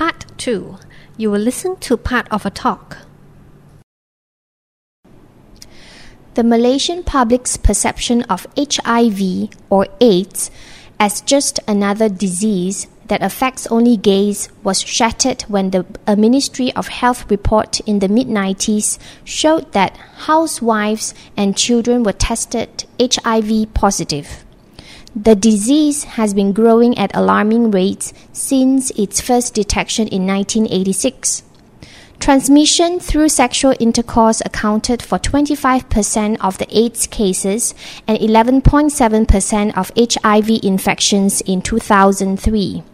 Part 2. You will listen to part of a talk. The Malaysian public's perception of HIV or AIDS as just another disease that affects only gays was shattered when the, a Ministry of Health report in the mid 90s showed that housewives and children were tested HIV positive. The disease has been growing at alarming rates since its first detection in 1986. Transmission through sexual intercourse accounted for 25% of the AIDS cases and 11.7% of HIV infections in 2003.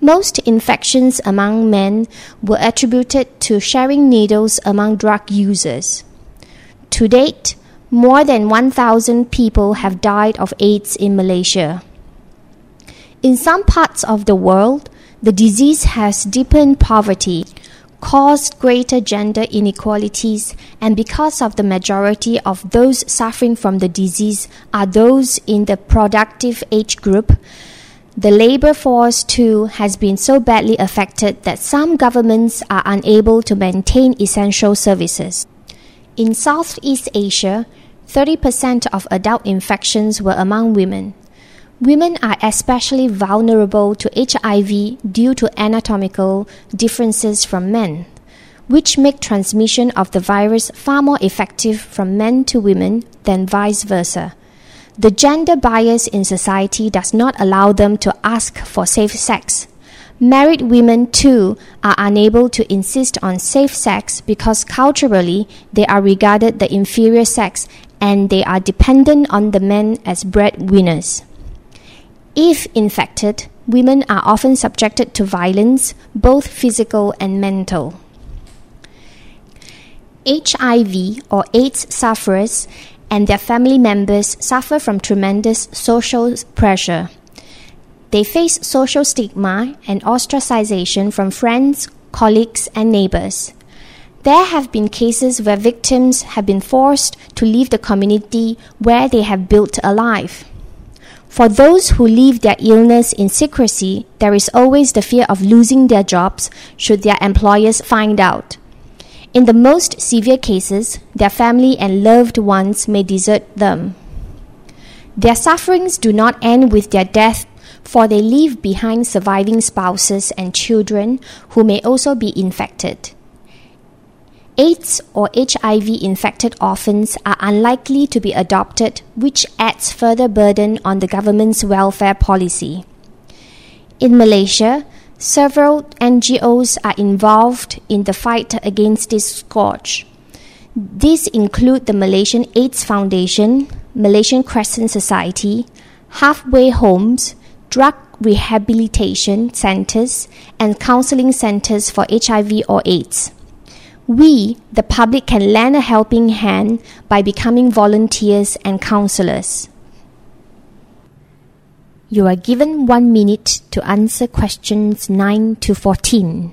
Most infections among men were attributed to sharing needles among drug users. To date, more than 1,000 people have died of AIDS in Malaysia. In some parts of the world, the disease has deepened poverty caused greater gender inequalities, and because of the majority of those suffering from the disease are those in the productive age group, the labor force too has been so badly affected that some governments are unable to maintain essential services. In Southeast Asia, 30% of adult infections were among women. Women are especially vulnerable to HIV due to anatomical differences from men, which make transmission of the virus far more effective from men to women than vice versa. The gender bias in society does not allow them to ask for safe sex. Married women, too, are unable to insist on safe sex because culturally they are regarded the inferior sex and they are dependent on the men as breadwinners. If infected, women are often subjected to violence, both physical and mental. HIV or AIDS sufferers and their family members suffer from tremendous social pressure. They face social stigma and ostracization from friends, colleagues, and neighbors. There have been cases where victims have been forced to leave the community where they have built a life. For those who leave their illness in secrecy, there is always the fear of losing their jobs should their employers find out. In the most severe cases, their family and loved ones may desert them. Their sufferings do not end with their death, for they leave behind surviving spouses and children who may also be infected. AIDS or HIV infected orphans are unlikely to be adopted, which adds further burden on the government's welfare policy. In Malaysia, several NGOs are involved in the fight against this scourge. These include the Malaysian AIDS Foundation, Malaysian Crescent Society, Halfway Homes, drug rehabilitation centers, and counseling centers for HIV or AIDS. We, the public, can lend a helping hand by becoming volunteers and counselors. You are given one minute to answer questions 9 to 14.